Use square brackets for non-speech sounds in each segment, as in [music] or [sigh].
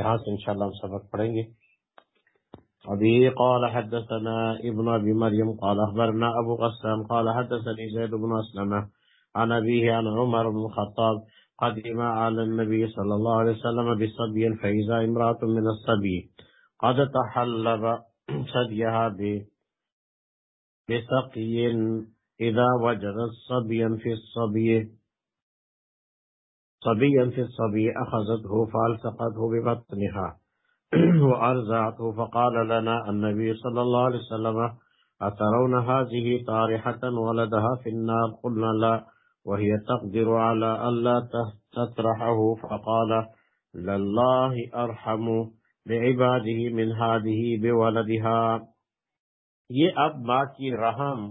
یہاں سے انشاءاللہ ہم سبق پڑھیں گے۔ ابھی قال حدثنا ابن ابي مريم قال اخبرنا ابو قسام، قال حدثني زيد بن اسلم عن ابيه عن عمر بن الخطاب قدم على النبي صلى الله عليه وسلم بصبي فاذا امراه من الصبي قد تحلب صديها بسقي اذا وجد صبيا في الصبي صبيا في الصبي أخذته فألتقته ببطنها [clears throat] وأرزعته فقال لنا النبي صلى الله عليه وسلم أترون هذه طارحة ولدها في النار؟ قلنا لا. وهي تقدر على ألا تطرحه. فقال لله أرحم بعباده من هذه بولدها. یہ أب ما کی رحم؟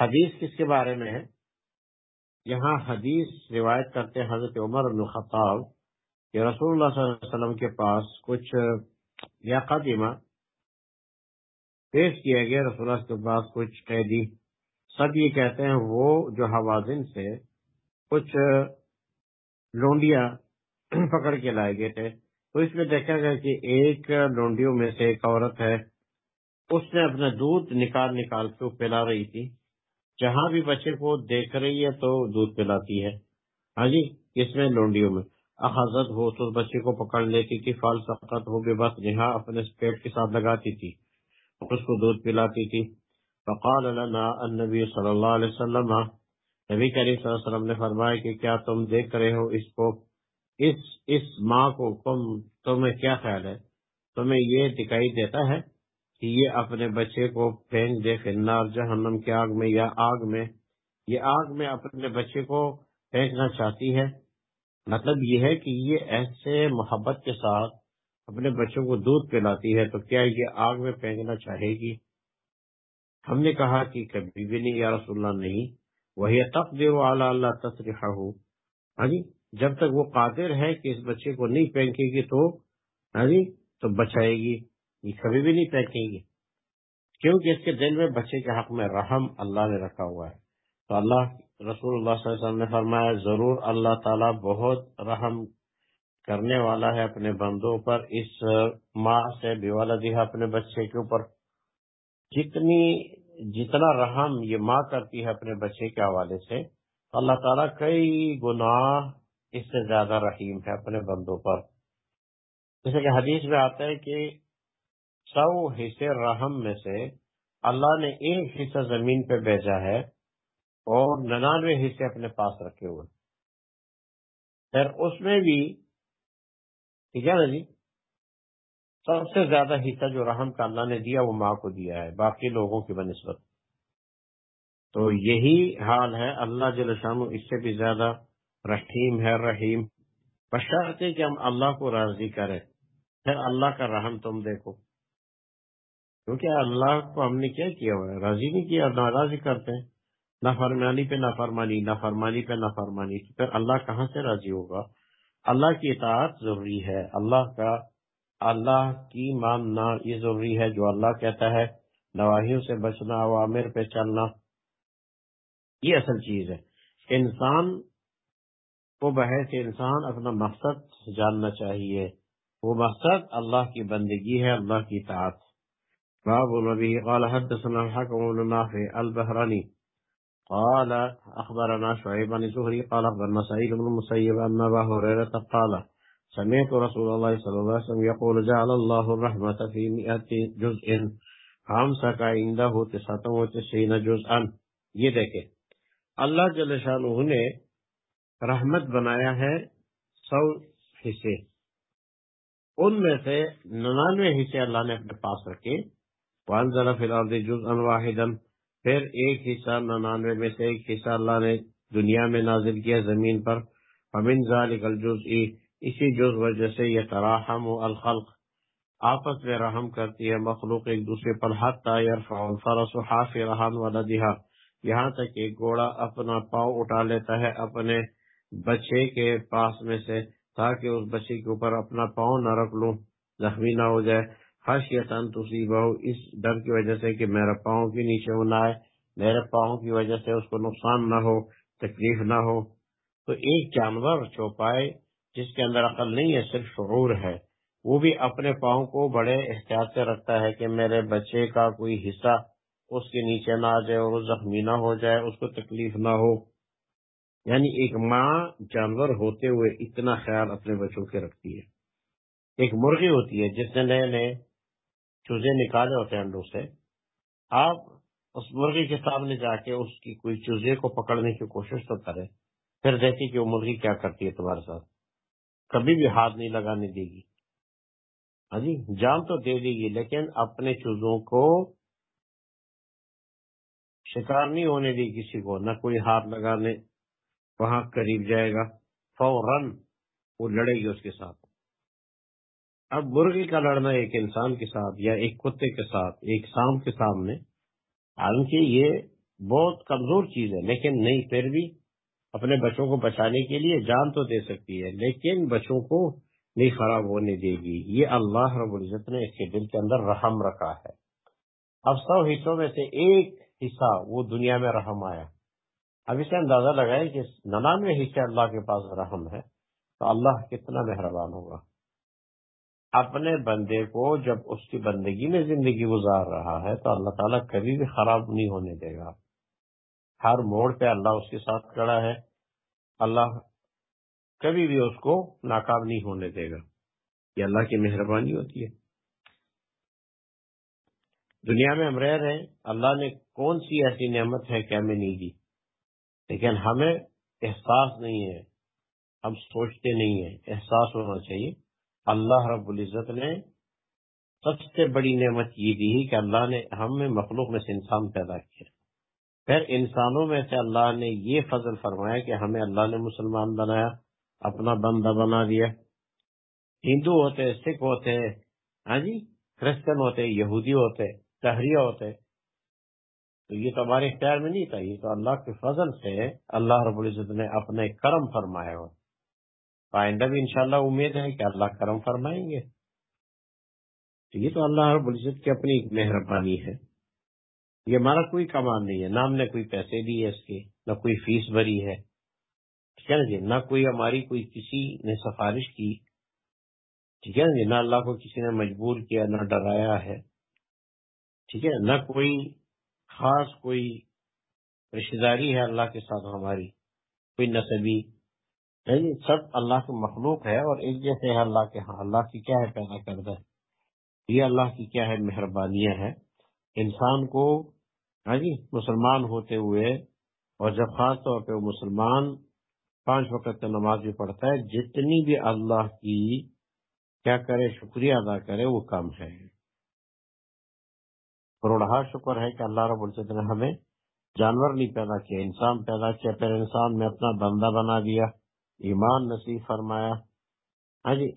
حدیث کس کے بارے میں ہے؟ یہاں حدیث روایت کرتے حضرت عمر بن خطاب کہ رسول اللہ صلی اللہ علیہ وسلم کے پاس کچھ یا قدیمہ پیش کیا گیا، رسول اللہ کے پاس کچھ قیدی۔ سب یہ کہتے ہیں وہ جو حوازن سے کچھ لونڈیاں [clears throat] پکڑ کے لائے گئے تھے۔ تو اس میں دیکھا گیا کہ ایک لونڈیوں میں سے ایک عورت ہے، اس نے اپنا دودھ نکال نکال کے پلا رہی تھی۔ جہاں بھی بچے کو دیکھ رہی ہے تو دودھ پلاتی ہے۔ ہاں جی اس میں لونڈیوں میں۔ احاظت ہو تو بچے کو پکڑ لیتی تھی، فال سخت ہو بے بس نہا اپنے پیٹ کے ساتھ لگاتی تھی، اس کو دودھ پلاتی تھی۔ فقال لنا النبی صلی اللہ علیہ وسلم، نبی کریم صلی اللہ علیہ وسلم نے فرمایا کہ کیا تم دیکھ رہے ہو اس کو؟ اس اس ماں کو تم، تمہیں کیا خیال ہے؟ تمہیں یہ دکھائی دیتا ہے کہ یہ اپنے بچے کو پھینک دے فنار جہنم کی آگ میں یا آگ میں، یہ آگ میں اپنے بچے کو پھینکنا چاہتی ہے۔ مطلب یہ ہے کہ یہ ایسے محبت کے ساتھ اپنے بچوں کو دودھ پلاتی ہے، تو کیا یہ آگ میں پھینکنا چاہے گی؟ ہم نے کہا کہ کبھی بھی نہیں، یا رسول اللہ نہیں۔ وہی تب دے وہ اللہ تصریحہ ہو ہاں جی جب تک وہ قادر ہے کہ اس بچے کو نہیں پھینکے گی تو ہاں جی تو بچائے گی۔ یہ کبھی بھی نہیں پھینکیں گے۔ کیونکہ اس کے دل میں بچے کے حق میں رحم اللہ نے رکھا ہوا ہے۔ تو اللہ، رسول اللہ صلی اللہ علیہ وسلم نے فرمایا، ضرور اللہ تعالیٰ بہت رحم کرنے والا ہے اپنے بندوں پر۔ اس ماں سے بے والا اپنے بچے کے اوپر۔ جتنی، جتنا رحم یہ ماں کرتی ہے اپنے بچے کے حوالے سے اللہ تعالیٰ کئی گناہ اس سے زیادہ رحیم ہے اپنے بندوں پر۔ جیسے کہ حدیث میں آتا ہے کہ سو حصے رحم میں سے اللہ نے ایک حصہ زمین پہ بھیجا ہے اور ننانوے حصے اپنے پاس رکھے ہوئے پھر اس میں بھی، ٹھیک ہے نا جی؟ سب سے زیادہ حصہ جو رحم کا اللہ نے دیا، وہ ماں کو دیا ہے، باقی لوگوں کی بنسبت۔ تو یہی حال ہے۔ اللہ جل شانو اس سے بھی زیادہ رحیم ہے، رحیم۔ بشرتے کہ ہم اللہ کو راضی کریں۔ پھر اللہ کا رحم تم دیکھو۔ کیونکہ اللہ کو ہم نے کیا کیا ہوا ہے؟ راضی نہیں کیا، ناراضی کرتے ہیں۔ نہ فرمانی پہ نہ فرمانی نہ فرمانی پہ نہ فرمانی پھر اللہ کہاں سے راضی ہوگا؟ اللہ کی اطاعت ضروری ہے۔ اللہ کا، اللہ کی ماننا یہ ضروری ہے۔ جو اللہ کہتا ہے، نواحیوں سے بچنا عوامر پہ چلنا، یہ اصل چیز ہے۔ انسان کو بحث، انسان اپنا مقصد جاننا چاہیے۔ وہ مقصد اللہ کی بندگی ہے، اللہ کی اطاعت۔ باب النبي قال حدثنا الحكم بن نافع البهراني قال أخبرنا شعيب بن زهري قال أخبرنا سعيد بن المسيب أن أبا هريرة قال سمعت رسول الله صلى الله عليه وسلم يقول جعل الله الرحمة في مئة جزء فامسك عنده تسعة وتسعين جزءا۔ یہ دیکھیں، اللہ جل شانہ نے رحمت بنایا ہے سو حصے۔ ان میں سے ننانوے حصے اللہ نے اپنے پاس رکھے۔ وانزل فی الارض جزءا واحدا، پھر ایک حصہ ننانوے میں سے ایک حصہ اللہ نے دنیا میں نازل کیا زمین پر۔ فمن ذالک الجزء اسی جز وجہ سے یہ تراحم الخلق، آپس میں رحم کرتی ہے مخلوق ایک دوسرے پر، حتی یرفع الفرس حافرہن ولدہا یہاں تک ایک گوڑا اپنا پاؤں اٹھا لیتا ہے اپنے بچے کے پاس میں سے، تاکہ اس بچے کے اوپر اپنا پاؤں نہ رکھ لوں، زخمی نہ ہو جائے۔ خشیتن تصیبہ اس ڈر کی وجہ سے کہ میرا پاؤں کے نیچے ہونا ہے میرے پاؤں کی وجہ سے اس کو نقصان نہ ہو، تکلیف نہ ہو۔ تو ایک جانور چوپائے جس کے اندر عقل نہیں ہے، صرف شعور ہے۔ وہ بھی اپنے پاؤں کو بڑے احتیاط سے رکھتا ہے کہ میرے بچے کا کوئی حصہ اس کے نیچے نہ آ جائے اور وہ زخمی نہ ہو جائے، اس کو تکلیف نہ ہو۔ یعنی ایک ماں جانور ہوتے ہوئے اتنا خیال اپنے بچوں کے رکھتی ہے۔ ایک مرغی ہوتی ہے، جس نے نئے نئے چوزے نکالے ہوتے ہیں انڈوں سے، آپ اس مرغی کے سامنے جا کے اس کی کوئی چوزے کو پکڑنے کی کوشش تو کرے پھر دیکھیں کہ وہ مرغی کیا کرتی ہے تمہارے ساتھ۔ کبھی بھی ہاتھ نہیں لگانے دے گی۔ ہاں جی جان تو دے دے گی، لیکن اپنے چوزوں کو شکار نہیں ہونے دی کسی کو۔ نہ کوئی ہاتھ لگانے وہاں قریب جائے گا، فوراً وہ لڑے گی اس کے ساتھ۔ اب مرغی کا لڑنا ایک انسان کے ساتھ یا ایک کتے کے ساتھ، ایک سام کے سامنے، حالانکہ یہ بہت کمزور چیز ہے، لیکن نہیں، پھر بھی اپنے بچوں کو بچانے کے لیے جان تو دے سکتی ہے، لیکن بچوں کو نہیں، خراب ہونے دے گی۔ یہ اللہ رب العزت نے اس کے دل کے اندر رحم رکھا ہے۔ اب سو حصوں میں سے ایک حصہ وہ دنیا میں رحم آیا۔ اب اسے اندازہ لگائے کہ ننانوے حصے اللہ کے پاس رحم ہے، تو اللہ کتنا مہربان ہوگا۔ اپنے بندے کو جب اس کی بندگی میں زندگی گزار رہا ہے تو اللہ تعالیٰ کبھی بھی خراب نہیں ہونے دے گا۔ ہر موڑ پہ اللہ اس کے ساتھ کھڑا ہے۔ اللہ کبھی بھی اس کو ناکام نہیں ہونے دے گا۔ یہ اللہ کی مہربانی ہوتی ہے۔ دنیا میں ہم رہ رہے ہیں۔ اللہ نے کون سی ایسی نعمت ہے کہ ہمیں نہیں دی؟ لیکن ہمیں احساس نہیں ہے۔ ہم سوچتے نہیں ہیں۔ احساس ہونا چاہیے۔ اللہ رب العزت نے سب سے بڑی نعمت یہ دی کہ اللہ نے ہمیں مخلوق میں سے انسان پیدا کیا۔ پھر انسانوں میں سے اللہ نے یہ فضل فرمایا کہ ہمیں اللہ نے مسلمان بنایا، اپنا بندہ بنا دیا۔ ہندو ہوتے، سکھ ہوتے ہاں جی کرسچن ہوتے، یہودی ہوتے، تحریہ ہوتے۔ تو یہ تو ہمارے اختیار میں نہیں تھا، یہ تو اللہ کے فضل سے اللہ رب العزت نے اپنے کرم فرمایا ہو آئندہ بھی انشاءاللہ امید ہے کہ اللہ کرم فرمائیں گے۔ تو یہ تو اللہ رب العزت کی اپنی مہربانی ہے۔ یہ ہمارا کوئی کمان نہیں ہے، نہ ہم نے کوئی پیسے دیے اس کے، نہ کوئی فیس بھری ہے۔ ٹھیک ہے نا جی؟ نہ کوئی ہماری کوئی کسی نے سفارش کی۔ ٹھیک ہے نا جی؟ نہ اللہ کو کسی نے مجبور کیا، نہ ڈرایا ہے۔ ٹھیک ہے، نہ کوئی خاص کوئی رشتے داری ہے اللہ کے ساتھ ہماری، کوئی نصبی یعنی سب اللہ کے مخلوق ہے اور ایک جیسے ہے اللہ کے ہاں۔ اللہ کی کیا ہے پیدا کرتا ہے یہ اللہ کی کیا ہے مہربانیاں ہیں۔ انسان کو ہاں جی مسلمان ہوتے ہوئے اور جب خاص طور پہ وہ مسلمان پانچ وقت نماز بھی پڑھتا ہے، جتنی بھی اللہ کی کیا کرے، شکریہ ادا کرے، وہ کم ہے۔ کروڑہ شکر ہے کہ اللہ رب العزت نے ہمیں جانور نہیں پیدا کیا، انسان پیدا کیا، پھر انسان میں اپنا بندہ بنا دیا ایمان نصیب فرمایا۔ ہاں جی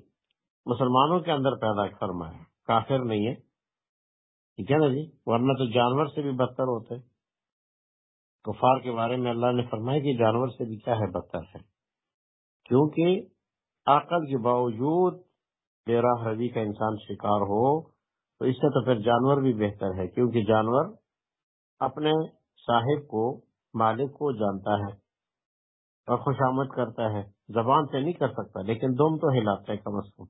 مسلمانوں کے اندر پیدا فرمایا کافر نہیں ہے۔ ٹھیک ہے نا جی؟ ورنہ تو جانور سے بھی بدتر ہوتے۔ کفار کے بارے میں اللہ نے فرمایا کہ جانور سے بھی کیا ہے بدتر ہے؟ کیونکہ عقل کے باوجود بے راہ روی کا انسان شکار ہو، تو اس سے تو پھر جانور بھی بہتر ہے۔ کیونکہ جانور اپنے صاحب کو، مالک کو جانتا ہے اور خوشامد کرتا ہے۔ زبان سے نہیں کر سکتا، لیکن دم تو ہلاتا ہے کم از کم۔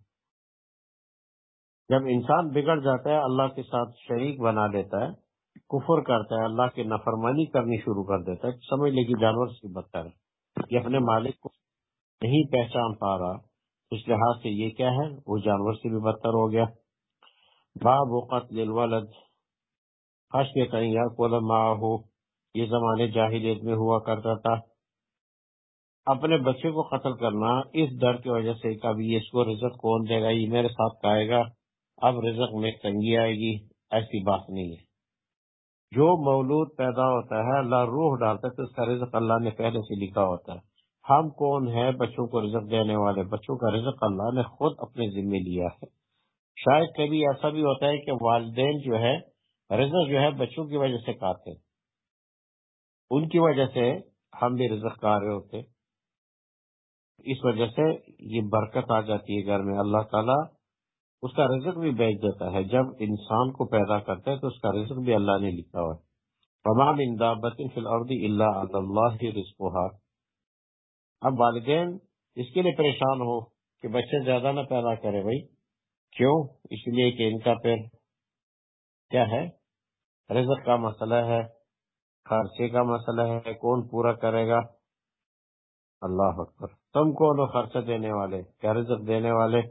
جب انسان بگڑ جاتا ہے، اللہ کے ساتھ شریک بنا دیتا ہے، کفر کرتا ہے، اللہ کی نفرمانی کرنی شروع کر دیتا ہے، سمجھ لے کہ جانور سے بدتر ہے۔ یہ اپنے مالک کو نہیں پہچان پا رہا، اس لحاظ سے یہ کیا ہے؟ وہ جانور سے بھی بدتر ہو گیا۔ باب قتل الولد کہیں یا ہو یہ زمانے جاہلیت میں ہوا کرتا تھا۔ اپنے بچے کو قتل کرنا اس ڈر کی وجہ سے کبھی اس کو رزق کون دے گا، یہ میرے ساتھ کہے گا۔ اب رزق میں تنگی آئے گی، ایسی بات نہیں ہے۔ جو مولود پیدا ہوتا ہے، اللہ روح ڈالتا ہے تو اس کا رزق اللہ نے پہلے سے لکھا ہوتا ہے۔ ہم کون ہیں بچوں کو رزق دینے والے؟ بچوں کا رزق اللہ نے خود اپنے ذمہ لیا ہے۔ شاید کبھی ایسا بھی ہوتا ہے کہ والدین جو ہے رزق جو ہے بچوں کی وجہ سے کھاتے ان کی وجہ سے ہم بھی رزق کھا رہے ہوتے اس وجہ سے یہ برکت آ جاتی ہے گھر میں۔ اللہ تعالیٰ اس کا رزق بھی بیچ دیتا ہے۔ جب انسان کو پیدا کرتا ہے تو اس کا رزق بھی اللہ نے لکھا ہوا ہے۔ تمام اندابت فی الارض اللہ اللہ رزقها۔ اب والدین اس کے لیے پریشان ہو کہ بچے زیادہ نہ پیدا کرے بھائی۔ کیوں؟ اس لیے کہ ان کا پھر کیا ہے؟ رزق کا مسئلہ ہے، خرچے کا مسئلہ ہے، کون پورا کرے گا؟ اللہ اکبر۔ تم کون ہو خرچہ دینے والے، کیا رزق دینے والے؟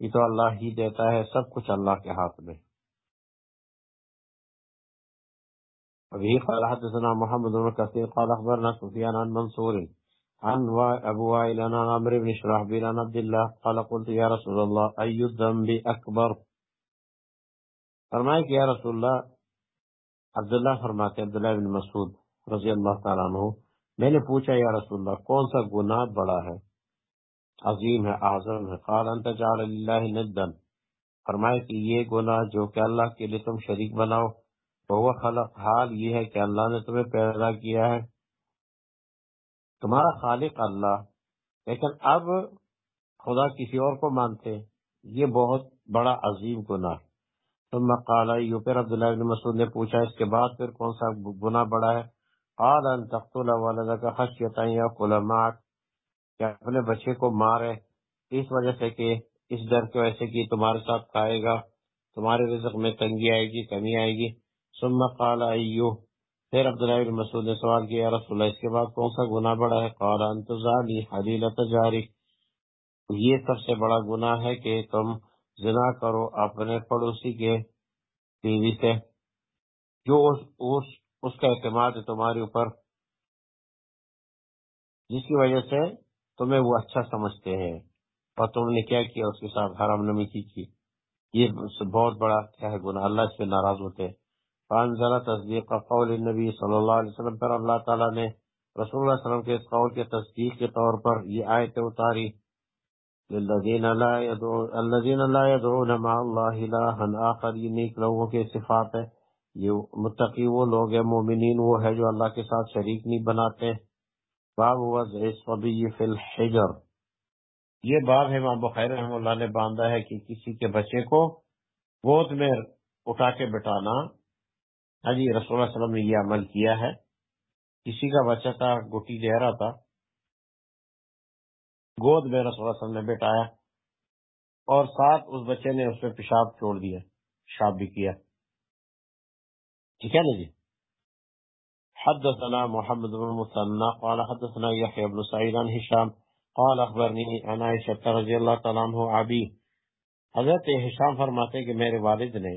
یہ تو اللہ ہی دیتا ہے سب کچھ اللہ کے ہاتھ میں۔ ابھی قال حدثنا محمد بن كثير قال اخبرنا سفيان عن منصور، عن ابو وائل، عن عمرو بن شرحبيل عن عبد الله قال قلت يا رسول الله اي الذنب اكبر فرمائے کہ یا رسول اللہ، عبداللہ فرماتے عبداللہ بن مسعود رضی اللہ تعالیٰ عنہ، میں نے پوچھا یا رسول اللہ، کون سا گناہ بڑا ہے؟ عظیم ہے، اعظم ہے۔ قال، انت جعل اللہ ندن فرمائے کہ یہ گناہ جو کہ اللہ کے لیے تم شریک بناؤ وہ خلق۔ حال یہ ہے کہ اللہ نے تمہیں پیدا کیا ہے۔ تمہارا خالق اللہ۔ لیکن اب خدا کسی اور کو مانتے۔ یہ بہت بڑا عظیم گناہ ہے۔ ثم قال ایو پھر عبداللہ بن مسعود نے پوچھا، اس کے بعد پھر کون سا گناہ بڑا ہے؟ قال، ان تقتل ولدك خشیتا یاکل معك کہ اپنے بچے کو مارے اس وجہ سے کہ اس ڈر کی وجہ سے کہ تمہارے ساتھ کھائے گا تمہارے رزق میں تنگی آئے گی کمی آئے گی۔ ثم قال ایو پھر عبداللہ بن مسعود نے سوال کیا رسول اللہ اس کے بعد کون سا گناہ بڑا ہے؟ قال انت زانی حلیلت جاری یہ سب سے بڑا گناہ ہے کہ تم زنا کرو اپنے پڑوسی کے بیوی سے۔ جو اس, اس, اس کا اعتماد ہے تمہارے اوپر جس کی وجہ سے تمہیں وہ اچھا سمجھتے ہیں۔ اور تم نے کیا کیا؟ اس کے ساتھ حرام نمی کی کی یہ بہت بڑا کیا ہے گناہ۔ اللہ اس پہ ناراض ہوتے ہیں۔ فانزل تصدیق قول النبی صلی اللہ علیہ وسلم پر۔ اللہ تعالیٰ نے رسول اللہ علیہ وسلم کے اس قول کے تصدیق کے طور پر یہ آیت اتاری۔ للذین لا يدعون الذين لا يدعون مع الله الها اخر یہ نیک لوگوں کے صفات ہے یہ متقی وہ لوگ ہیں، مومنین وہ ہے جو اللہ کے ساتھ شریک نہیں بناتے۔ باب وضع الصبی فی الحجر۔ یہ باب ہے امام بخاری رحمہ اللہ نے باندھا ہے کہ کسی کے بچے کو گود میں اٹھا کے بٹانا ہاں جی رسول اللہ علیہ وسلم نے یہ عمل کیا ہے۔ کسی کا بچہ تھا، گٹی دے رہا تھا۔ گود میں رسول اللہ علیہ وسلم نے بیٹھایا اور ساتھ اس بچے نے اس میں پیشاب چھوڑ دیا، پیشاب بھی کیا۔ ٹھیک ہے نا جی؟ حدثنا محمد بن مسنى قال حدثنا يحيى بن سعيد عن هشام، قال اخبرني عن عائشة رضي الله تعالى عنه ابي حضرت ہشام فرماتے ہیں کہ میرے والد نے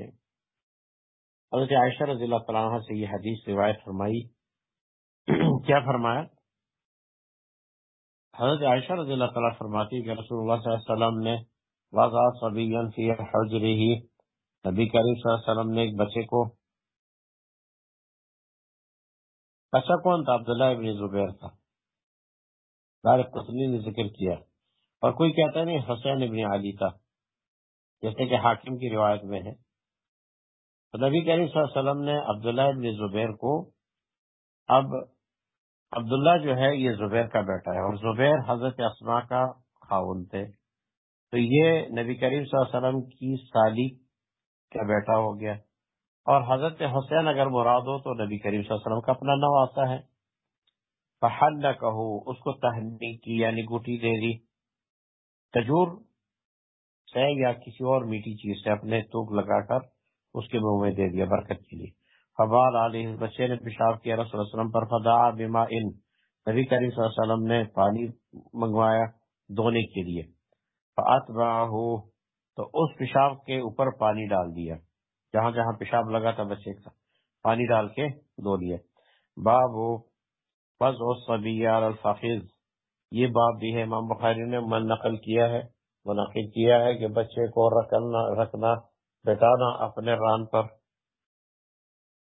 حضرت عائشہ رضی اللہ تعالیٰ عنہ سے یہ حدیث روایت فرمائی۔ کیا فرمایا؟ حضرت عائشہ رضی اللہ تعالیٰ فرماتی کہ رسول اللہ صلی اللہ علیہ وسلم نے وضع صبیاً فی حجرہی نبی کریم صلی اللہ علیہ وسلم نے ایک بچے کو بچہ کون تھا عبداللہ ابن زبیر تھا دار قسلی نے ذکر کیا۔ اور کوئی کہتا نہیں حسین ابن علی تھا۔ جیسے کہ حاکم کی روایت میں ہے۔ تو نبی کریم صلی اللہ علیہ وسلم نے عبداللہ ابن زبیر کو اب عبداللہ جو ہے یہ زبیر کا بیٹا ہے اور زبیر حضرت اسما کا خاون تھے۔ تو یہ نبی کریم صلی اللہ علیہ وسلم کی سالی کا بیٹا ہو گیا۔ اور حضرت حسین اگر مراد ہو تو نبی کریم صلی اللہ علیہ وسلم کا اپنا نو آتا ہے۔ فحل نہ کہو اس کو تہنی کی یعنی گوٹی دے دی۔ تجور سے یا کسی اور میٹھی چیز سے اپنے توک لگا کر اس کے منہ میں دے دیا، برکت کے لیے۔ فبال علیہ بچے نے پیشاب کیا، رسول اللہ علیہ وسلم پر فدا بما ان نبی کریم صلی اللہ علیہ وسلم نے پانی منگوایا دھونے کے لیے۔ فاتبعہ تو اس پیشاب کے اوپر پانی ڈال دیا۔ جہاں جہاں پیشاب لگا تھا بچے کا پانی ڈال کے دھو لیا۔ باب فض و صبی الفاخذ یہ باب بھی ہے۔ امام بخاری نے من نقل کیا ہے۔ منعقد کیا ہے کہ بچے کو رکھنا رکھنا بتانا اپنے ران پر۔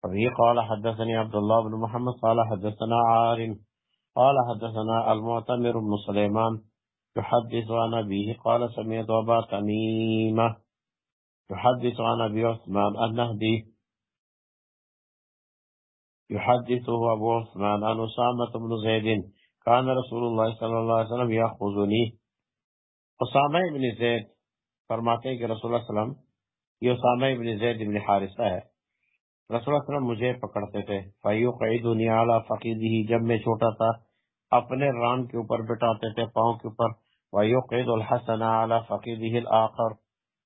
ابھی قال حدثني عبد الله بن محمد، قال حدثنا عارم قال حدثنا المعتمر بن سليمان يحدث عن أبيه قال سمعت أبا تميمة يحدث عن أبي عثمان النهدي. يحدثه أبو عثمان عن أسامة بن زيد. كان رسول الله صلى الله عليه وسلم يأخذني. أسامة بن زيد فرماتے ہیں کہ رسول اللہ علیہ وسلم، یہ اسامہ ابن زید ابن حارثہ ہے. رسول اللہ وسلم مجھے پکڑتے تھے. فیو قید اعلیٰ فقیدی جب میں چھوٹا تھا، اپنے ران کے اوپر بٹاتے تھے، پاؤں کے اوپر. وَيُقِدُ الْحَسَنَ عَلَى فَقِدِهِ الْآخَرِ،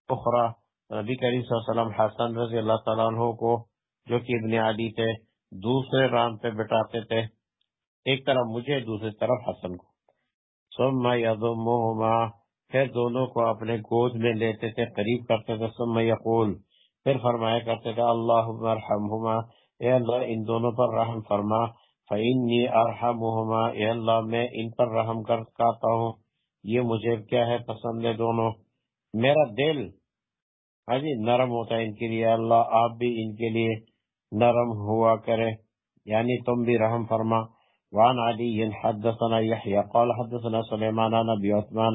اخرى نبی کریم صلی اللہ علیہ وسلم حسن رضی اللہ تعالیٰ عنہ کو، جو کہ ابن علی تھے، دوسرے ران پہ بٹاتے تھے، ایک طرف مجھے، دوسری طرف حسن کو۔ ثم يضمهما پھر دونوں کو اپنے گود میں لیتے تھے، قریب کرتے تھے۔ ثم يقول پھر فرمایا کرتے تھے اللہ ارحمہما، اے اللہ، ان دونوں پر رحم فرما۔ فإنی ارحمہما، اے اللہ، میں ان پر رحم کرتا ہوں۔ یہ مجھے کیا ہے پسند ہے دونوں؟ میرا دل ہاں جی نرم ہوتا ہے ان کے لیے۔ اللہ آپ بھی ان کے لیے نرم ہوا کرے۔ یعنی تم بھی رحم فرما۔ وعن علی حدثنا يحيى قال حدثنا سليمان عن ابي عثمان،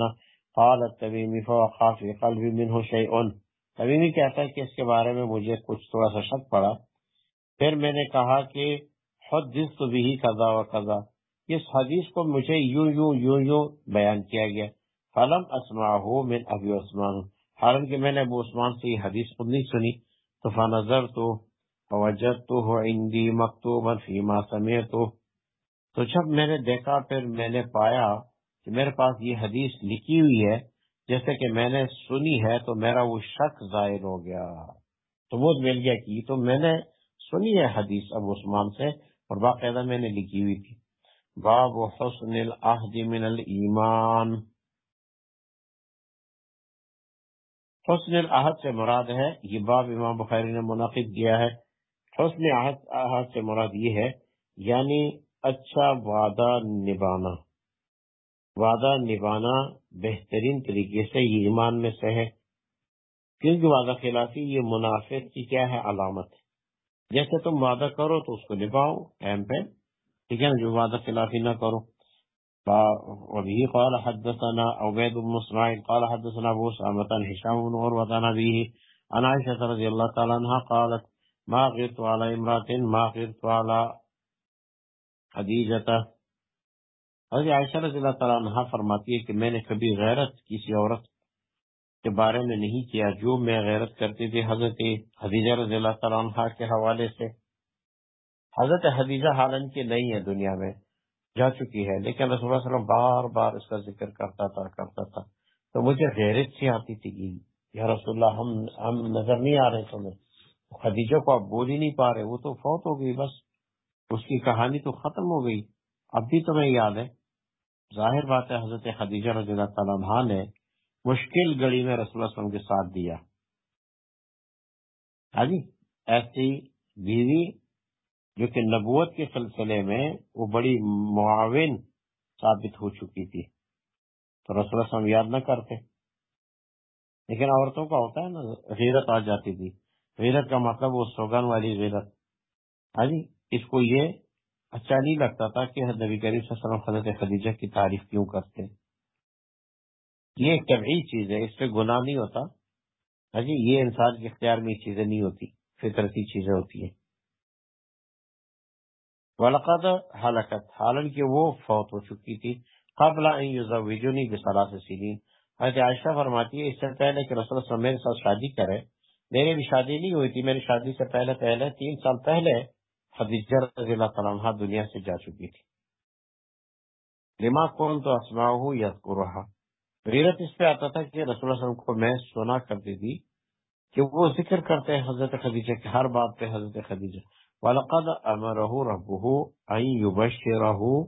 قال التميمي فوقع في قلبي منه شيء تميمي کہتا ہے کہ اس کے بارے میں مجھے کچھ تھوڑا سا شک پڑا۔ پھر میں نے کہا کہ حدثت به كذا وكذا اس حدیث کو مجھے یوں یوں یوں یوں بیان کیا گیا۔ فلم اسمعه من ابي عثمان۔ حالانکہ میں نے ابو عثمان سے یہ حدیث خود نہیں سنی۔ تو فنظر تو فوجد تو عندی فیما تو جب میں نے دیکھا، پھر میں نے پایا کہ میرے پاس یہ حدیث لکھی ہوئی ہے۔ جیسے کہ میں نے سنی ہے تو میرا وہ شک ظاہر ہو گیا۔ تو وہ مل گیا کہ تو میں نے سنی ہے حدیث ابو عثمان سے اور باقاعدہ میں نے لکھی ہوئی تھی۔ باب حسن العہد من الایمان۔ حسن العہد سے مراد ہے، یہ باب امام بخاری نے منعقد کیا ہے۔ حسن عہد سے مراد یہ ہے یعنی اچھا وعدہ نبانا وعدہ نبانا بہترین طریقے سے یہ ایمان میں سے ہے۔ کیونکہ وعدہ خلافی یہ منافق کی کیا ہے؟ علامت جیسے تم وعدہ کرو تو اس کو نباؤ ٹائم پہ ٹھیک ہے نا، جو وعدہ خلافی نہ کرو۔ وبه قال حدثنا عبيد بن اسماعيل قال حدثنا ابو سامة هشام بن عروة عن أبيه عن عائشة رضي الله تعالى عنها قالت، ما غرت على امرأة، ما غرت على خدیجة حضرت عائشہ رضی اللہ تعالیٰ عنہ فرماتی ہے کہ میں نے کبھی غیرت کسی عورت کے بارے میں نہیں کیا جو میں غیرت کرتی تھی، حضرت حدیجہ رضی اللہ تعالیٰ عنہ کے حوالے سے۔ حضرت حدیجہ حالن کی نہیں ہے دنیا میں۔ جا چکی ہے۔ لیکن رسول اللہ علیہ وسلم بار بار اس کا ذکر کرتا تھا کرتا تھا۔ تو مجھے غیرت سی آتی تھی کہ یا رسول اللہ، ہم ہم نظر نہیں آ رہے تمہیں۔ خدیجہ کو آپ بول ہی نہیں پا رہے، وہ تو فوت ہو گئی، بس اس کی کہانی تو ختم ہو گئی۔ اب بھی تمہیں یاد ہے، ظاہر بات ہے، حضرت خدیجہ رضی اللہ تعالیٰ عنہ نے مشکل گڑی میں رسول اللہ علیہ وسلم کے ساتھ دیا۔ ہاں جی ایسی بیوی جو کہ نبوت کے سلسلے میں وہ بڑی معاون ثابت ہو چکی تھی۔ تو رسول اللہ وسلم یاد نہ کرتے۔ لیکن عورتوں کا ہوتا ہے نا، غیرت آ جاتی تھی۔ غیرت کا مطلب وہ سوگن والی غیرت۔ ہاں جی اس کو یہ اچھا نہیں لگتا تھا کہ نبی کریم صلی اللہ علیہ وسلم حضرت خدیجہ کی تعریف کیوں کرتے۔ یہ ایک طبعی چیز ہے، اس پہ گناہ نہیں ہوتا۔ ہاں جی یہ انسان کے اختیار میں چیزیں نہیں ہوتی، فطرتی چیزیں ہوتی ہیں۔ ولقد حلقت حالانکہ وہ فوت ہو چکی تھی قبل ان یزوجونی بثلاث سنین۔ حضرت عائشہ فرماتی ہے، اس سے پہلے کہ رسول اللہ میرے ساتھ شادی کرے میری بھی شادی نہیں ہوئی تھی، میری شادی سے پہلے پہلے تین سال پہلے خدیجہ رضی اللہ تعالیٰ عنہ دنیا سے جا چکی تھی۔ لما کون تو اسما ہوں یا رہا غیرت اس پہ آتا تھا کہ رسول اللہ صلی اللہ علیہ وسلم کو میں سنا کرتی تھی کہ وہ ذکر کرتے ہیں حضرت خدیجہ کے، ہر بات پہ حضرت خدیجہ۔ وَلَقَدْ أَمَرَهُ رَبُّهُ أَن يُبَشِّرَهُ،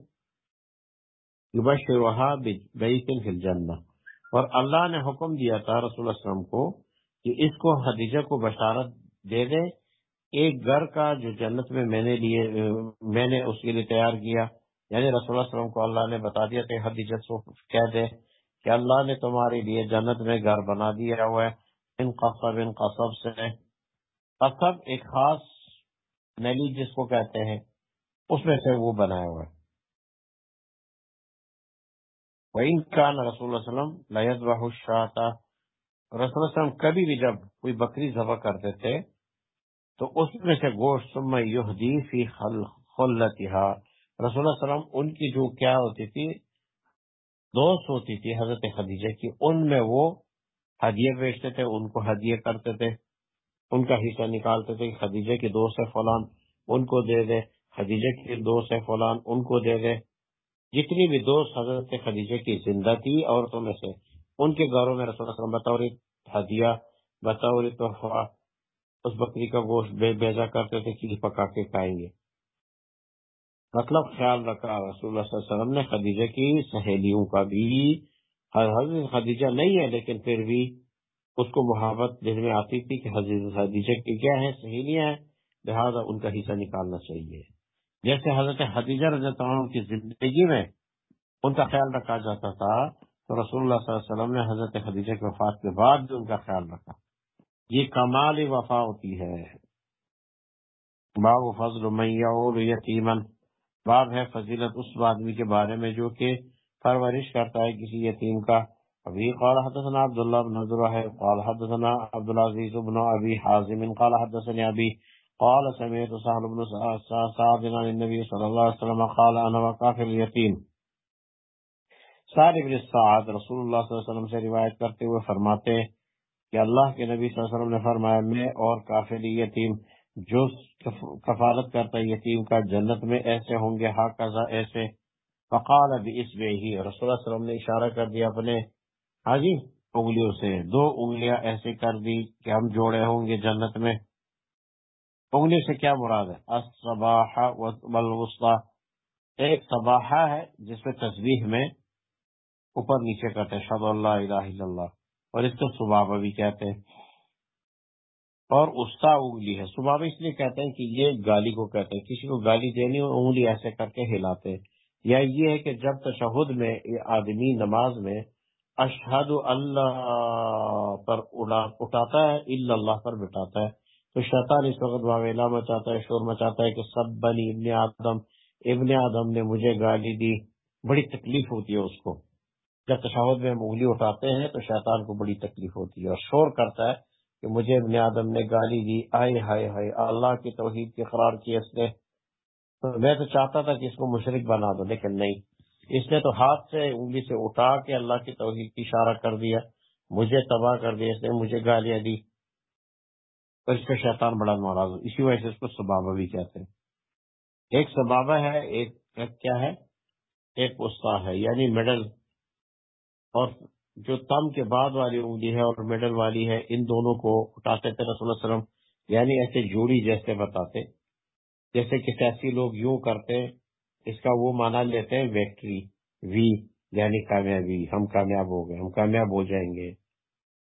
يُبَشِّرُهَا بِبَيْتٍ فِي الْجَنَّةِ. اور اللہ نے حکم دیا تھا رسول اللہ علیہ وسلم کو کہ اس کو خدیجہ کو بشارت دے دے، ایک گھر کا جو جنت میں میں نے لیے، میں نے اس کے لیے تیار کیا۔ یعنی رسول اللہ علیہ وسلم کو اللہ نے بتا دیا کہ حدیجہ کو کہہ دے کہ اللہ نے تمہارے لیے جنت میں گھر بنا دیا ہوا ہے۔ ان قصب ان قصب سے۔ قصب ایک خاص نلی جس کو کہتے ہیں، اس میں سے وہ بنایا ہوا ہے۔ وَإِن كَانَ رسول اللہ وسلم لَيَدْوَحُ الشَّاةَ، رسول اللہ وسلم کبھی بھی جب کوئی بکری ذبح کرتے تھے، تو اس میں سے گوشت، ثم یہدی فی خلتها رسول اللہ وسلم ان کی جو کیا ہوتی تھی، دوست ہوتی تھی حضرت خدیجہ کی، ان میں وہ ہدیے بیچتے تھے، ان کو ہدیے کرتے تھے۔ ان کا حصہ نکالتے تھے خدیجہ کے دوست ہے فلان، ان کو دے دے خدیجہ کے دوست ہے فلان، ان کو دے دے جتنی بھی دوست حضرت خدیجہ کی زندہ تھی، عورتوں میں سے، ان کے گھروں میں رسول اللہ بطور ہدیہ بطور تحفہ، اس بکری کا گوشت بھیجا کرتے تھے کہ پکا کے کھائیں گے۔ مطلب خیال رکھا، رسول اللہ صلی اللہ علیہ وسلم نے خدیجہ کی سہیلیوں کا بھی۔ حضرت خدیجہ نہیں ہے، لیکن پھر بھی اس کو محبت دل میں آتی تھی کہ حضرت خدیجہ کی کیا ہے سہیلیاں ہیں، لہٰذا ان کا حصہ نکالنا چاہیے۔ جیسے حضرت حدیجہ رضی اللہ عنہ کی زندگی میں ان کا خیال رکھا جاتا تھا، تو رسول اللہ صلی اللہ علیہ وسلم نے حضرت خدیجہ کے وفات کے بعد بھی ان کا خیال رکھا۔ یہ کمال وفا ہوتی ہے۔ باب فضل میور یتیمن باب ہے فضیلت اس آدمی کے بارے میں جو کہ پرورش کرتا ہے کسی یتیم کا۔ ابھی قال حدثنا عبداللہ بن نظرہ ہے قال حدثنا عبدالعزیز بن ابی حازم، قال حدثني ابی، قال سمعت سهل بن سعد عن النبي صلى الله عليه وسلم، قال انا وقاف اليتيم سعد بن سعد رسول اللہ صلی اللہ علیہ وسلم سے روایت کرتے ہوئے فرماتے کہ اللہ کے نبی صلی اللہ علیہ وسلم نے فرمایا، میں اور کافر یتیم جو کفالت کرتا یتیم کا جنت میں ایسے ہوں گے ہا ایسے. فقال ابھی اس بے ہی رسول اللہ علیہ وسلم نے اشارہ کر دیا اپنے ہاں جی انگلیوں سے۔ دو انگلیاں ایسے کر دی کہ ہم جوڑے ہوں گے جنت میں۔ انگلی سے کیا مراد ہے؟ ایک صباحہ ہے جس میں تصویر میں اوپر نیچے کرتے ہیں۔ شد اللہ الہ الا اللہ۔ اور اس کو صبابہ بھی کہتے ہیں۔ اور استا انگلی ہے۔ صبابہ اس لیے کہتے ہیں کہ یہ گالی کو کہتے ہیں۔ کسی کو گالی دینی اور انگلی ایسے کر کے ہلاتے ہیں۔ یا یہ ہے کہ جب تشہد میں یہ آدمی نماز میں اشہد اللہ پر اٹھاتا ہے اللہ پر بٹاتا ہے۔ تو شیطان اس وقت واویلا مچاتا ہے، شور مچاتا ہے کہ سب بنی ابن آدم ابن آدم نے مجھے گالی دی۔ بڑی تکلیف ہوتی ہے اس کو۔ جب تشاہد میں انگلی اٹھاتے ہیں تو شیطان کو بڑی تکلیف ہوتی ہے اور شور کرتا ہے کہ مجھے ابن آدم نے گالی دی۔ آئے، ہائے ہائے، اللہ کی توحید کی قرار کی اس نے۔ میں تو چاہتا تھا کہ اس کو مشرق بنا دو، لیکن نہیں۔ اس نے تو ہاتھ سے انگلی سے اٹھا کے اللہ کی توحید کی اشارہ کر دیا، مجھے تباہ کر دیا، اس نے مجھے گالیاں دی۔ اور اس کا شیطان بڑا ناراض اسی وجہ سے اس کو سبابہ بھی کہتے ہیں۔ ایک سبابہ ہے، ایک کیا ہے؟ ایک استا ہے یعنی مڈل۔ اور جو تم کے بعد والی انگلی ہے اور مڈل والی ہے، ان دونوں کو اٹھاتے تھے رسول اللہ وسلم یعنی ایسے جوڑی جیسے بتاتے، جیسے کہ سیاسی لوگ یوں کرتے اس کا وہ مانا لیتے ہیں ویکٹری وی یعنی کامیابی. ہم کامیاب ہو گئے. ہم کامیاب ہو جائیں گے.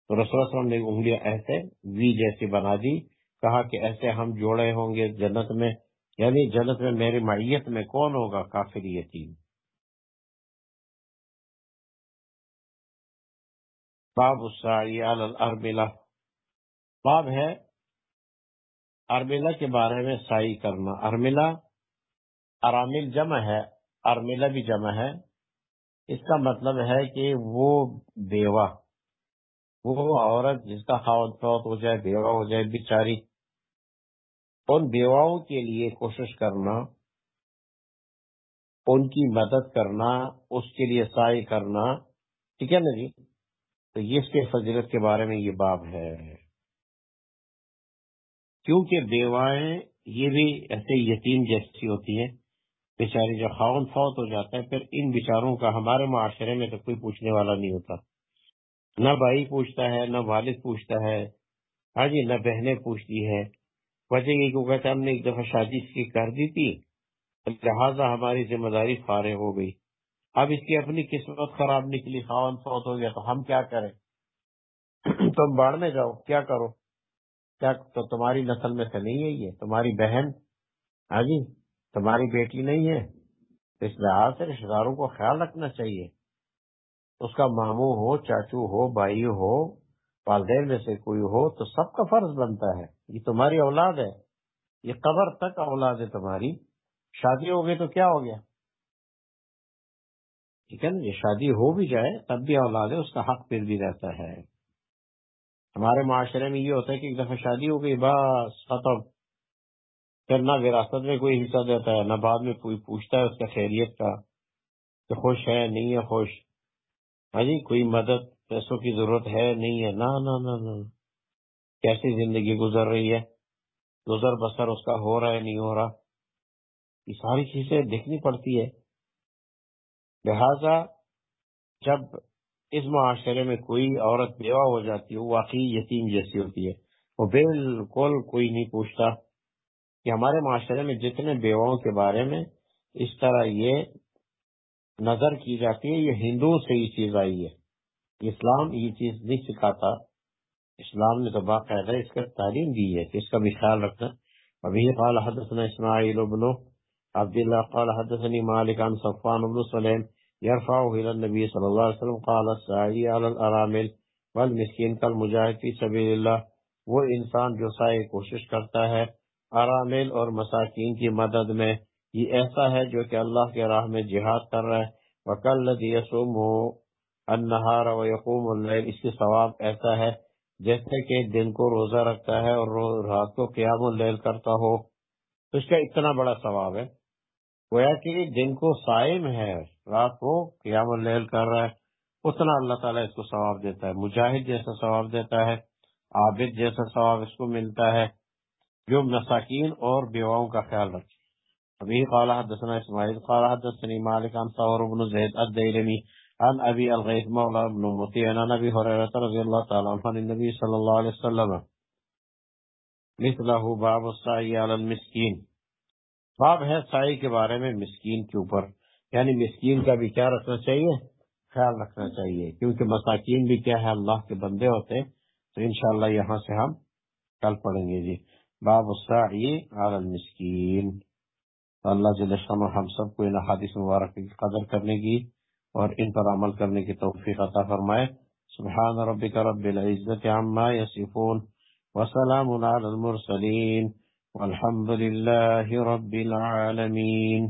تو رسول وسلم نے انگلیاں ایسے وی جیسی بنا دی، کہا کہ ایسے ہم جوڑے ہوں گے جنت میں. یعنی جنت میں میری معیت میں کون ہوگا؟ کافر یتیم. باب اربلا باب ہے ارملا کے بارے میں سائی کرنا. ارملا ارامل جمع ہے ارملا بھی جمع ہے۔ اس کا مطلب ہے کہ وہ بیوہ، وہ عورت جس کا خاون فوت ہو جائے، بیوہ ہو جائے، بیچاری۔ ان بیواؤں کے لیے کوشش کرنا، ان کی مدد کرنا، اس کے لیے سائی کرنا۔ ٹھیک ہے نا جی؟ تو یہ اس کے فضیلت کے بارے میں یہ باب ہے۔ کیونکہ بیوائیں یہ بھی ایسے یتیم جیسی ہوتی ہیں۔ بیچاری جو خاون فوت ہو جاتا ہے، پھر ان بیچاروں کا ہمارے معاشرے میں تو کوئی پوچھنے والا نہیں ہوتا۔ نہ بھائی پوچھتا ہے، نہ والد پوچھتا ہے۔ ہاں جی نہ بہنیں پوچھتی ہے وجہ یہ کہ کہتے ہم نے ایک دفعہ شادی اس کی کر دی تھی، لہٰذا ہماری ذمہ داری فارغ ہو گئی۔ اب اس کی اپنی قسمت خراب نکلی، خاون فوت ہو گیا، تو ہم کیا کریں؟ تم باڑ میں جاؤ، کیا کرو؟ کیا تو تمہاری نسل میں سے نہیں ہے یہ؟ تمہاری بہن؟ ہاں جی۔ تمہاری بیٹی نہیں ہے۔ اس لحاظ سے رشتے داروں کو خیال رکھنا چاہیے۔ اس کا ماموں ہو، چاچو ہو، بھائی ہو، والدین میں سے کوئی ہو تو سب کا فرض بنتا ہے۔ یہ تمہاری اولاد ہے۔ یہ قبر تک اولاد ہے تمہاری۔ شادی ہو گئی تو کیا ہو گیا؟ ٹھیک ہے نا؟ یہ شادی ہو بھی جائے تب بھی اولاد ہے، اس کا حق پھر بھی رہتا ہے۔ ہمارے معاشرے میں یہ ہوتا ہے کہ ایک دفعہ شادی ہو گئی، بس ختم۔ پھر نہ وراثت میں کوئی حصہ دیتا ہے، نہ بعد میں کوئی پوچھتا ہے اس کا خیریت کا کہ خوش ہے، نہیں ہے خوش۔ ہاں جی کوئی مدد، پیسوں کی ضرورت ہے، نہیں ہے۔ نہ کیسی زندگی گزر رہی ہے؟ گزر بسر اس کا ہو رہا ہے، نہیں ہو رہا؟ یہ ساری چیزیں دیکھنی پڑتی ہے۔ لہذا جب اس معاشرے میں کوئی عورت بیوہ ہو جاتی ہے، وہ واقعی یتیم جیسی ہوتی ہے۔ وہ بالکل کوئی نہیں پوچھتا۔ کہ ہمارے معاشرے میں جتنے بیواؤں کے بارے میں اس طرح یہ نظر کی جاتی ہے، یہ ہندوؤں سے یہ چیز آئی ہے۔ اسلام یہ چیز نہیں سکھاتا۔ اسلام نے تو باقاعدہ اس کا تعلیم دی ہے کہ اس کا بھی خیال رکھنا۔ ابھی قال حدثنا اسماعیل بن عبد الله قال حدثني مالك عن صفوان بن سليم يرفعه الى النبي صلى الله عليه وسلم، قال السعي على الارامل والمسكين كالمجاهد في سبيل الله وہ انسان جو سائے کوشش کرتا ہے ارامل اور مساکین کی مدد میں۔ یہ ایسا ہے جو کہ اللہ کے راہ میں جہاد کر رہا ہے۔ وکل یسوم النہار و یقوم اللیل اس کی ثواب ایسا ہے جیسے کہ دن کو روزہ رکھتا ہے اور رات کو قیام اللیل کرتا ہو۔ تو اس کا اتنا بڑا ثواب ہے۔ گویا کہ دن کو سائم ہے، رات کو قیام اللیل کر رہا ہے۔ اتنا اللہ تعالیٰ اس کو ثواب دیتا ہے۔ مجاہد جیسا ثواب دیتا ہے، عابد جیسا ثواب اس کو ملتا ہے۔ جو مساکین اور بیواؤں کا خیال رکھے ابھی قال حدثنا اسماعیل، قال حدثني مالك عن ثور بن زيد الديلمي عن ابي الغيث مولى بن مطيع عن ابي هريره رضي الله تعالى عنه عن النبي صلى الله عليه وسلم۔ مثله باب السعي على المسكين باب ہے سعی کے بارے میں مسکین کے اوپر۔ یعنی مسکین کا بھی کیا رکھنا چاہیے؟ خیال رکھنا چاہیے۔ کیونکہ مساکین بھی کیا ہے؟ اللہ کے بندے ہوتے تو انشاءاللہ یہاں سے ہم کل پڑھیں گے۔ جی۔ باب السعی علی المسکین اللہ جل شانہ ہم سب کو ان حادث مبارک کی قدر کرنے کی اور إن پر عمل کرنے کی توفیق عطا فرمائے. سبحان ربک رب العزت عما یصفون وسلام علی المرسلین والحمد للہ رب العالمین